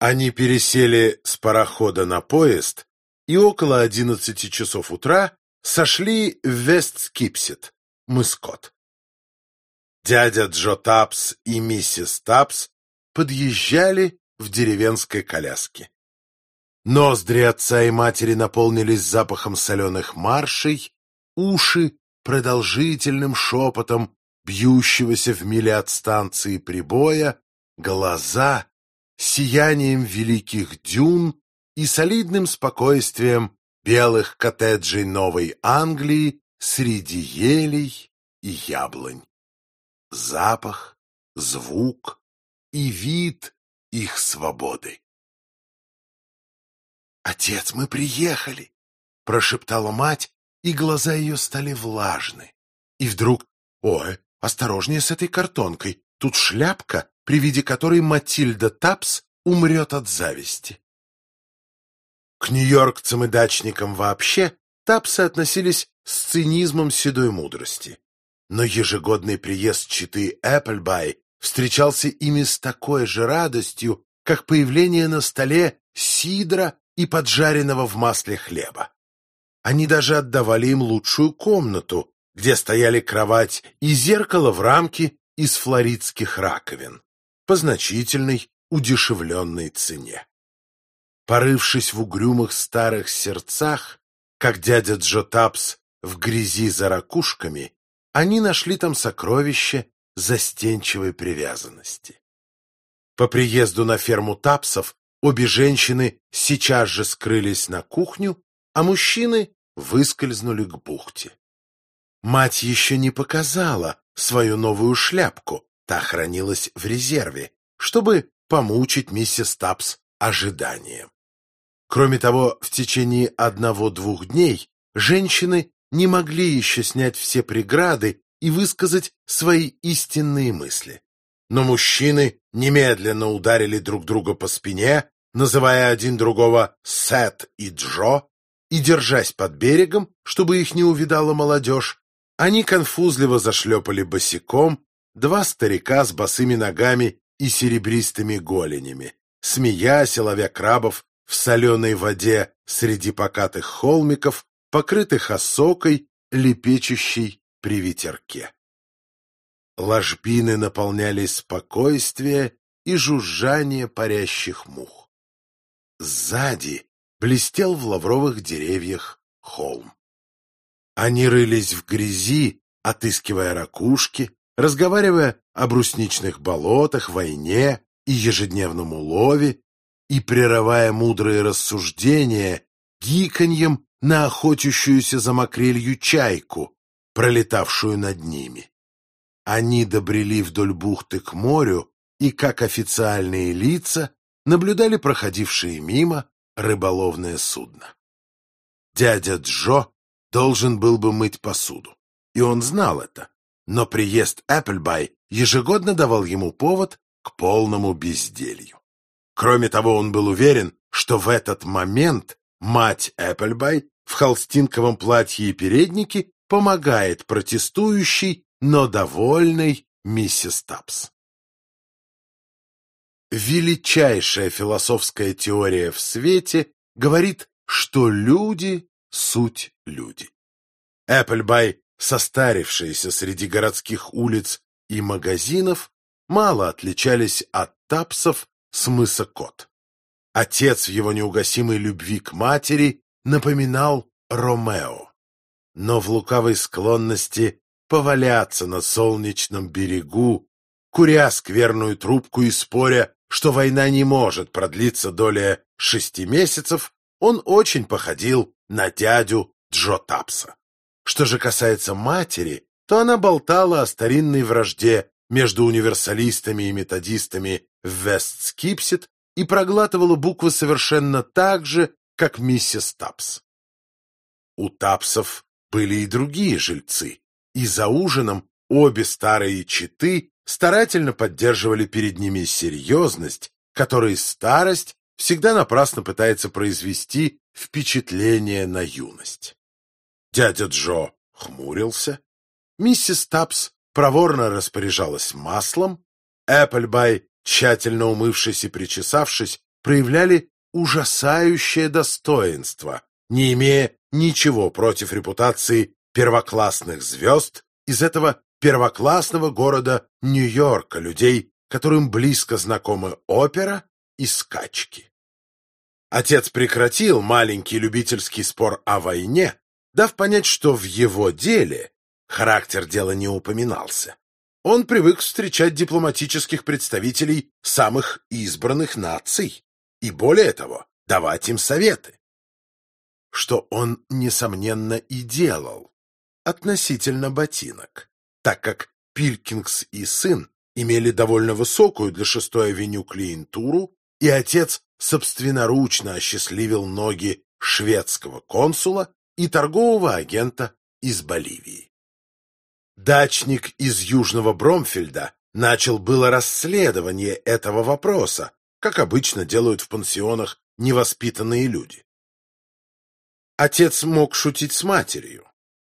Они пересели с парохода на поезд и около одиннадцати часов утра сошли в Вест-Скипсет, мыс Код. Дядя Джо Тапс и миссис Тапс подъезжали в деревенской коляске. Ноздри отца и матери наполнились запахом соленых маршей, уши продолжительным шепотом бьющегося в миле от станции прибоя, глаза сиянием великих дюн и солидным спокойствием белых коттеджей Новой Англии среди елей и яблонь. Запах, звук и вид их свободы. «Отец, мы приехали!» — прошептала мать, и глаза ее стали влажны. И вдруг «Ой, осторожнее с этой картонкой, тут шляпка, при виде которой Матильда Тапс умрет от зависти». К нью-йоркцам и дачникам вообще Тапсы относились с цинизмом седой мудрости. Но ежегодный приезд читы Эпплбай встречался ими с такой же радостью, как появление на столе сидра и поджаренного в масле хлеба. Они даже отдавали им лучшую комнату, где стояли кровать и зеркало в рамке из флоридских раковин, по значительной, удешевленной цене. Порывшись в угрюмых старых сердцах, как дядя Джо Тапс в грязи за ракушками, они нашли там сокровище застенчивой привязанности. По приезду на ферму Тапсов обе женщины сейчас же скрылись на кухню, а мужчины выскользнули к бухте. Мать еще не показала свою новую шляпку, та хранилась в резерве, чтобы помучить миссис Тапс ожиданием. Кроме того, в течение одного-двух дней женщины не могли еще снять все преграды и высказать свои истинные мысли. Но мужчины немедленно ударили друг друга по спине, называя один другого Сет и Джо, и, держась под берегом, чтобы их не увидала молодежь, они конфузливо зашлепали босиком два старика с босыми ногами и серебристыми голенями, смеясь и ловя крабов в соленой воде среди покатых холмиков, покрытых осокой, лепечущей при ветерке. Ложбины наполнялись спокойствие и жужжание парящих мух. Сзади блестел в лавровых деревьях холм. Они рылись в грязи, отыскивая ракушки, разговаривая о брусничных болотах, войне и ежедневном улове, и прерывая мудрые рассуждения гиканьем на охотящуюся за макрелью чайку, пролетавшую над ними. Они добрели вдоль бухты к морю и, как официальные лица, наблюдали проходившие мимо рыболовное судно. Дядя Джо должен был бы мыть посуду. И он знал это. Но приезд Эпплбай ежегодно давал ему повод к полному безделью. Кроме того, он был уверен, что в этот момент мать Эпплбай в холстинковом платье и переднике помогает протестующей, но довольной миссис Тапс. Величайшая философская теория в свете говорит, что люди суть люди. Эпплбай, состарившиеся среди городских улиц и магазинов, мало отличались от тапсов с мыса Кот. Отец в его неугасимой любви к матери напоминал Ромео, но в лукавой склонности поваляться на солнечном берегу, куря скверную трубку и споря, что война не может продлиться долее шести месяцев, он очень походил на дядю Джо Тапса. Что же касается матери, то она болтала о старинной вражде между универсалистами и методистами в Вест-Скипсет и проглатывала буквы совершенно так же, как миссис Тапс. У Тапсов были и другие жильцы, и за ужином обе старые читы старательно поддерживали перед ними серьезность, которой старость всегда напрасно пытается произвести впечатление на юность. Дядя Джо хмурился, миссис Тапс проворно распоряжалась маслом, Эпплбай, тщательно умывшись и причесавшись, проявляли ужасающее достоинство, не имея ничего против репутации первоклассных звезд из этого первоклассного города Нью-Йорка, людей, которым близко знакомы опера и скачки. Отец прекратил маленький любительский спор о войне, дав понять, что в его деле характер дела не упоминался. Он привык встречать дипломатических представителей самых избранных наций и, более того, давать им советы. Что он, несомненно, и делал относительно ботинок, так как Пилькингс и сын имели довольно высокую для шестой авеню клиентуру, и отец собственноручно осчастливил ноги шведского консула и торгового агента из Боливии. Дачник из Южного Бромфельда начал было расследование этого вопроса, как обычно делают в пансионах невоспитанные люди. Отец мог шутить с матерью,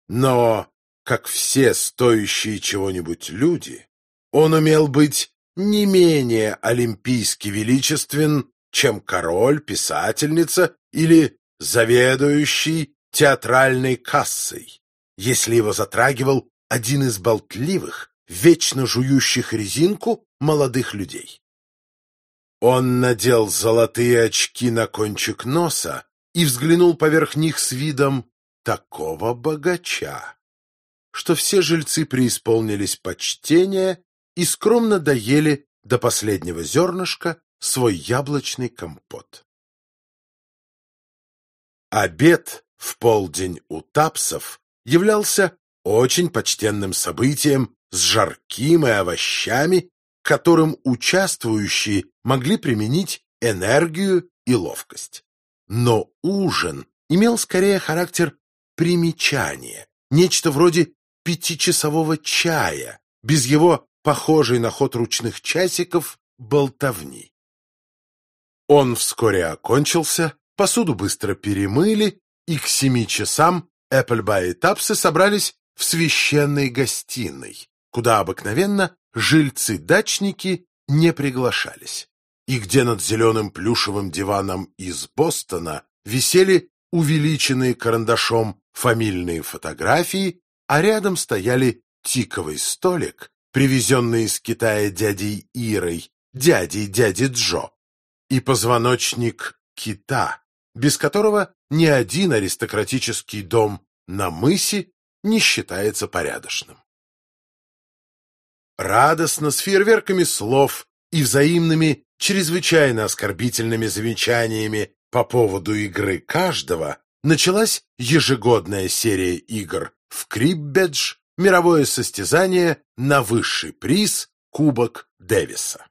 но, как все стоящие чего-нибудь люди, он умел быть не менее олимпийски величествен, чем король, писательница или заведующий театральной кассой, если его затрагивал один из болтливых, вечно жующих резинку молодых людей. Он надел золотые очки на кончик носа и взглянул поверх них с видом такого богача, что все жильцы преисполнились почтения и скромно доели до последнего зернышка свой яблочный компот. Обед в полдень у тапсов являлся очень почтенным событием с жарким и овощами, которым участвующие могли применить энергию и ловкость. Но ужин имел скорее характер примечания, нечто вроде пятичасового чая, без его похожей на ход ручных часиков болтовни. Он вскоре окончился, посуду быстро перемыли, и к семи часам Эпплбай и Тапсы собрались в священной гостиной, куда обыкновенно жильцы-дачники не приглашались, и где над зеленым плюшевым диваном из Бостона висели увеличенные карандашом фамильные фотографии, а рядом стояли тиковый столик, привезенный из Китая дядей Ирой, дядей дяди Джо, и позвоночник кита, без которого ни один аристократический дом на мысе не считается порядочным. Радостно, с фейерверками слов и взаимными, чрезвычайно оскорбительными замечаниями по поводу игры каждого, началась ежегодная серия игр в криббедж, мировое состязание на высший приз Кубок Дэвиса.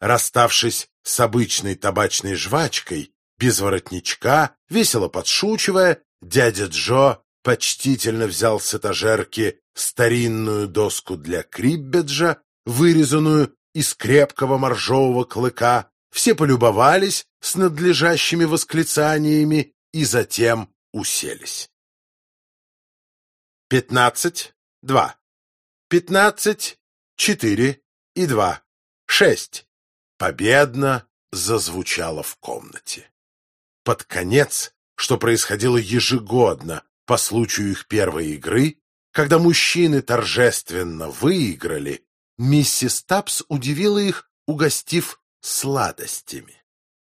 Расставшись с обычной табачной жвачкой, без воротничка, весело подшучивая, дядя Джо почтительно взял с этажерки старинную доску для криббеджа, вырезанную из крепкого моржового клыка, все полюбовались с надлежащими восклицаниями и затем уселись. Пятнадцать, два. Пятнадцать, четыре и два. Шесть. Победно зазвучало в комнате. Под конец, что происходило ежегодно по случаю их первой игры, когда мужчины торжественно выиграли, миссис Тапс удивила их, угостив сладостями.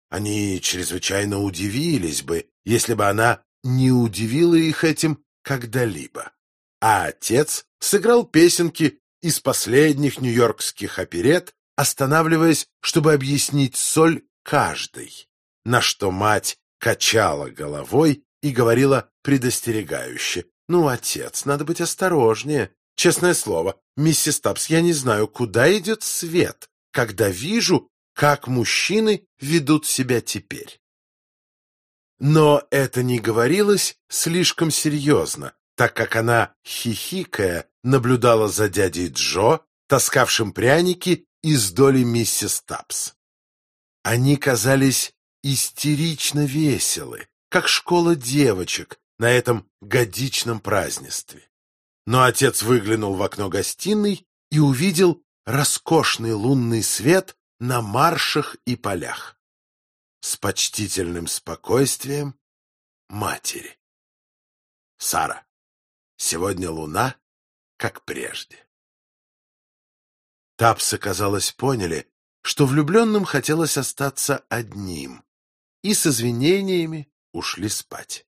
Они чрезвычайно удивились бы, если бы она не удивила их этим когда-либо. А отец сыграл песенки из последних нью-йоркских оперет, останавливаясь, чтобы объяснить соль каждой, на что мать качала головой и говорила предостерегающе. «Ну, отец, надо быть осторожнее. Честное слово, миссис Тапс, я не знаю, куда идет свет, когда вижу, как мужчины ведут себя теперь». Но это не говорилось слишком серьезно, так как она, хихикая, наблюдала за дядей Джо, таскавшим пряники из доли миссис Тапс. Они казались истерично веселы, как школа девочек на этом годичном празднестве. Но отец выглянул в окно гостиной и увидел роскошный лунный свет на маршах и полях. с почтительным спокойствием матери. Сара, сегодня луна, как прежде. Тапсы, казалось, поняли, что влюбленным хотелось остаться одним, и с извинениями ушли спать.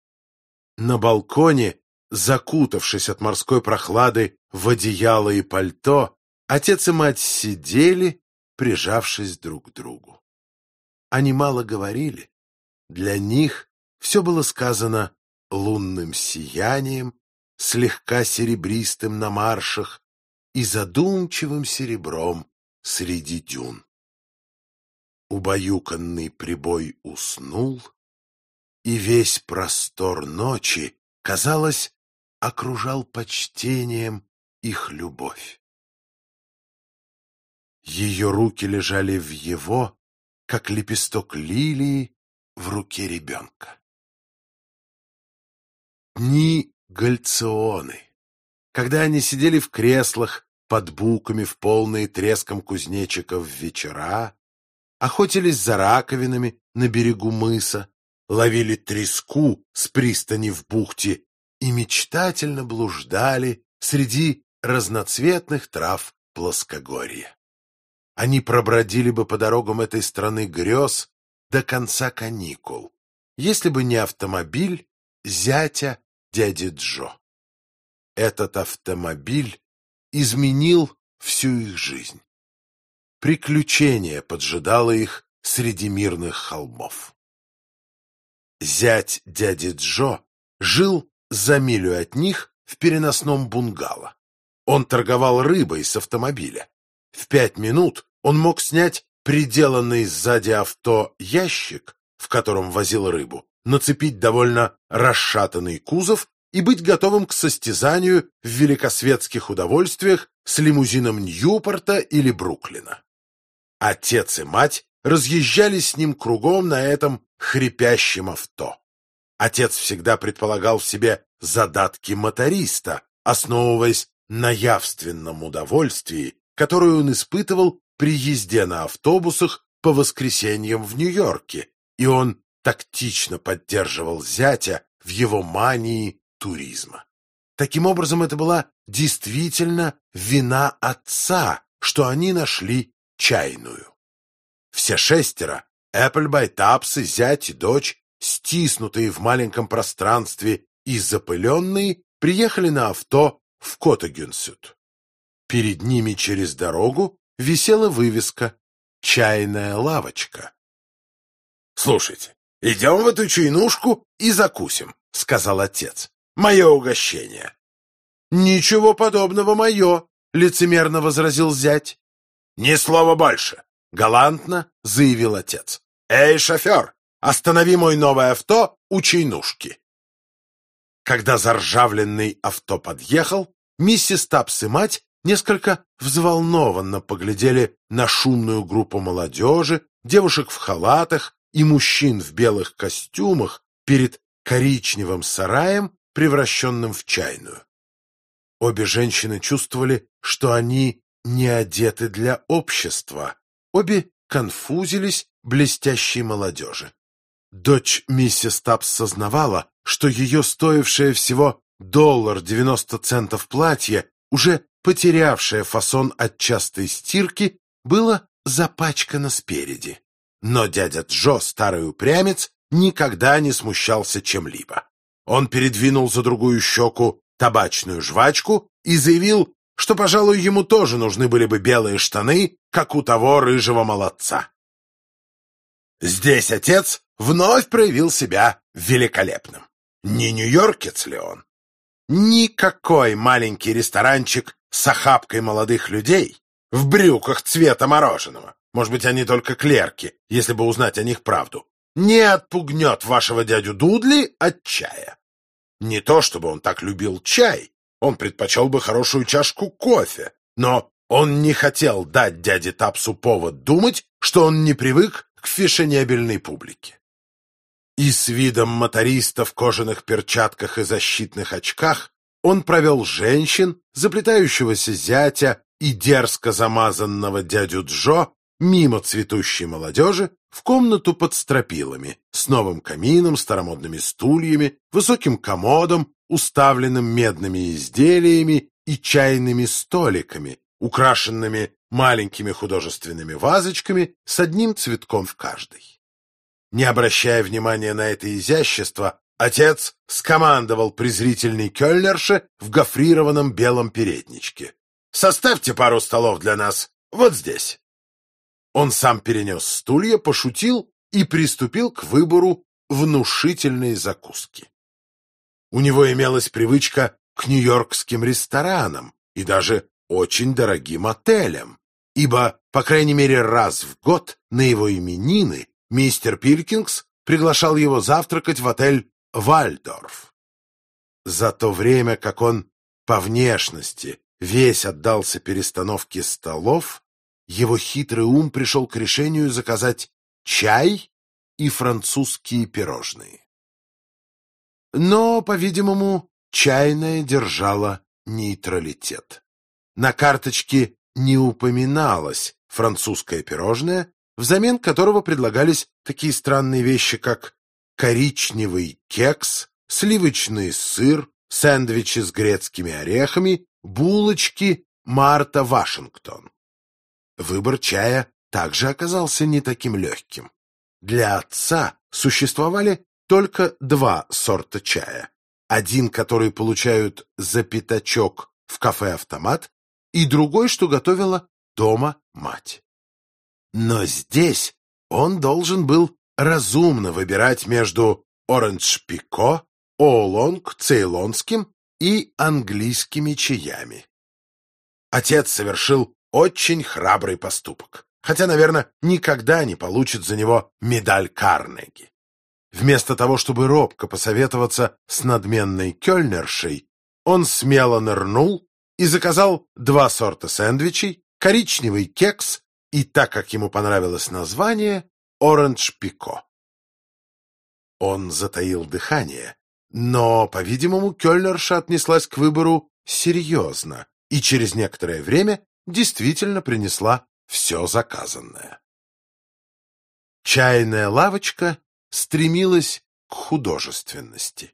На балконе, закутавшись от морской прохлады в одеяло и пальто, отец и мать сидели, прижавшись друг к другу. Они мало говорили. Для них все было сказано лунным сиянием, слегка серебристым на маршах и задумчивым серебром среди дюн. Убаюканный прибой уснул, и весь простор ночи, казалось, окружал почтением их любовь. Ее руки лежали в его, как лепесток лилии в руке ребенка. Дни гальционы, когда они сидели в креслах под буками в полные треском кузнечиков вечера, охотились за раковинами на берегу мыса, ловили треску с пристани в бухте и мечтательно блуждали среди разноцветных трав плоскогорья. Они пробродили бы по дорогам этой страны грез до конца каникул, если бы не автомобиль зятя дяди Джо. Этот автомобиль изменил всю их жизнь приключение поджидало их среди мирных холмов. Зять дяди Джо жил за милю от них в переносном бунгало. Он торговал рыбой с автомобиля. В пять минут он мог снять приделанный сзади авто ящик, в котором возил рыбу, нацепить довольно расшатанный кузов и быть готовым к состязанию в великосветских удовольствиях с лимузином Ньюпорта или Бруклина. Отец и мать разъезжали с ним кругом на этом хрипящем авто. Отец всегда предполагал в себе задатки моториста, основываясь на явственном удовольствии, которое он испытывал при езде на автобусах по воскресеньям в Нью-Йорке, и он тактично поддерживал зятя в его мании туризма. Таким образом, это была действительно вина отца, что они нашли чайную. Все шестеро — Эпплбай, Тапсы, зять и дочь, стиснутые в маленьком пространстве и запыленные, приехали на авто в Котагюнсют. Перед ними через дорогу висела вывеска «Чайная лавочка». «Слушайте, идем в эту чайнушку и закусим», — сказал отец. «Мое угощение». «Ничего подобного мое», — лицемерно возразил зять. «Ни слова больше!» — галантно заявил отец. «Эй, шофер, останови мой новое авто у чайнушки!» Когда заржавленный авто подъехал, миссис Тапс и мать несколько взволнованно поглядели на шумную группу молодежи, девушек в халатах и мужчин в белых костюмах перед коричневым сараем, превращенным в чайную. Обе женщины чувствовали, что они не одеты для общества. Обе конфузились блестящей молодежи. Дочь миссис Тапс сознавала, что ее стоившее всего доллар девяносто центов платье, уже потерявшее фасон от частой стирки, было запачкано спереди. Но дядя Джо, старый упрямец, никогда не смущался чем-либо. Он передвинул за другую щеку табачную жвачку и заявил, что, пожалуй, ему тоже нужны были бы белые штаны, как у того рыжего молодца. Здесь отец вновь проявил себя великолепным. Не нью-йоркец ли он? Никакой маленький ресторанчик с охапкой молодых людей в брюках цвета мороженого, может быть, они только клерки, если бы узнать о них правду, не отпугнет вашего дядю Дудли от чая. Не то чтобы он так любил чай, он предпочел бы хорошую чашку кофе, но он не хотел дать дяде Тапсу повод думать, что он не привык к фешенебельной публике. И с видом моториста в кожаных перчатках и защитных очках он провел женщин, заплетающегося зятя и дерзко замазанного дядю Джо мимо цветущей молодежи, в комнату под стропилами, с новым камином, старомодными стульями, высоким комодом, уставленным медными изделиями и чайными столиками, украшенными маленькими художественными вазочками с одним цветком в каждой. Не обращая внимания на это изящество, отец скомандовал презрительный кёльнерше в гофрированном белом передничке. «Составьте пару столов для нас вот здесь». Он сам перенес стулья, пошутил и приступил к выбору внушительной закуски. У него имелась привычка к нью-йоркским ресторанам и даже очень дорогим отелям, ибо, по крайней мере, раз в год на его именины мистер Пилкингс приглашал его завтракать в отель «Вальдорф». За то время, как он по внешности весь отдался перестановке столов, его хитрый ум пришел к решению заказать чай и французские пирожные. Но, по-видимому, чайная держала нейтралитет. На карточке не упоминалось французское пирожное, взамен которого предлагались такие странные вещи, как коричневый кекс, сливочный сыр, сэндвичи с грецкими орехами, булочки Марта Вашингтон. Выбор чая также оказался не таким легким. Для отца существовали только два сорта чая. Один, который получают за пятачок в кафе-автомат, и другой, что готовила дома мать. Но здесь он должен был разумно выбирать между оранж-пико, оолонг, цейлонским и английскими чаями. Отец совершил очень храбрый поступок, хотя, наверное, никогда не получит за него медаль Карнеги. Вместо того, чтобы робко посоветоваться с надменной кёльнершей, он смело нырнул и заказал два сорта сэндвичей, коричневый кекс и, так как ему понравилось название, оранж пико. Он затаил дыхание, но, по-видимому, Кёльнерша отнеслась к выбору серьезно и через некоторое время действительно принесла все заказанное. Чайная лавочка стремилась к художественности.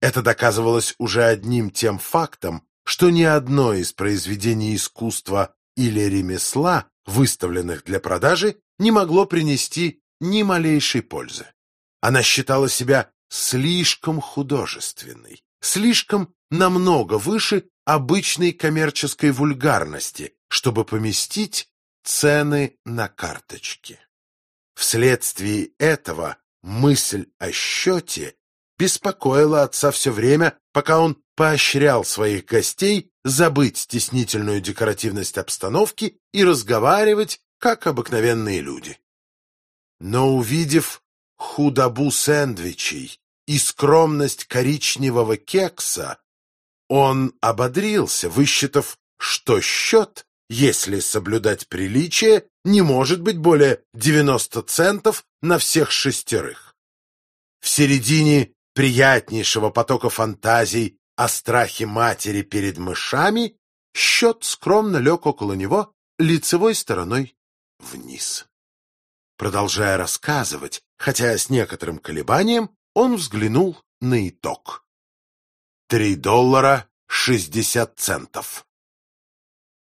Это доказывалось уже одним тем фактом, что ни одно из произведений искусства или ремесла, выставленных для продажи, не могло принести ни малейшей пользы. Она считала себя слишком художественной, слишком намного выше обычной коммерческой вульгарности, чтобы поместить цены на карточки. Вследствие этого мысль о счете беспокоила отца все время, пока он поощрял своих гостей забыть стеснительную декоративность обстановки и разговаривать, как обыкновенные люди. Но увидев худобу сэндвичей и скромность коричневого кекса, он ободрился, высчитав, что счет, если соблюдать приличие, не может быть более 90 центов на всех шестерых. В середине приятнейшего потока фантазий о страхе матери перед мышами, счет скромно лег около него лицевой стороной вниз. Продолжая рассказывать, хотя с некоторым колебанием, он взглянул на итог. Три доллара шестьдесят центов.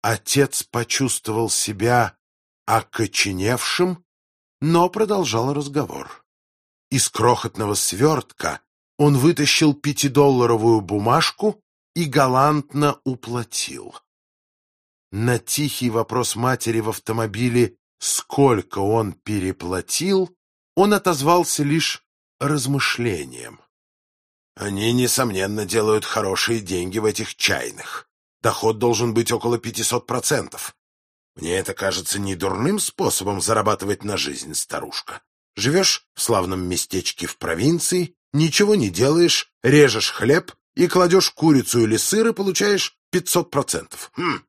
Отец почувствовал себя окоченевшим, но продолжал разговор. Из крохотного свертка он вытащил пятидолларовую бумажку и галантно уплатил. На тихий вопрос матери в автомобиле, сколько он переплатил, он отозвался лишь размышлением. Они, несомненно, делают хорошие деньги в этих чайных. Доход должен быть около пятисот процентов. Мне это кажется не дурным способом зарабатывать на жизнь, старушка. Живешь в славном местечке в провинции, ничего не делаешь, режешь хлеб и кладешь курицу или сыр и получаешь 500%. Хм,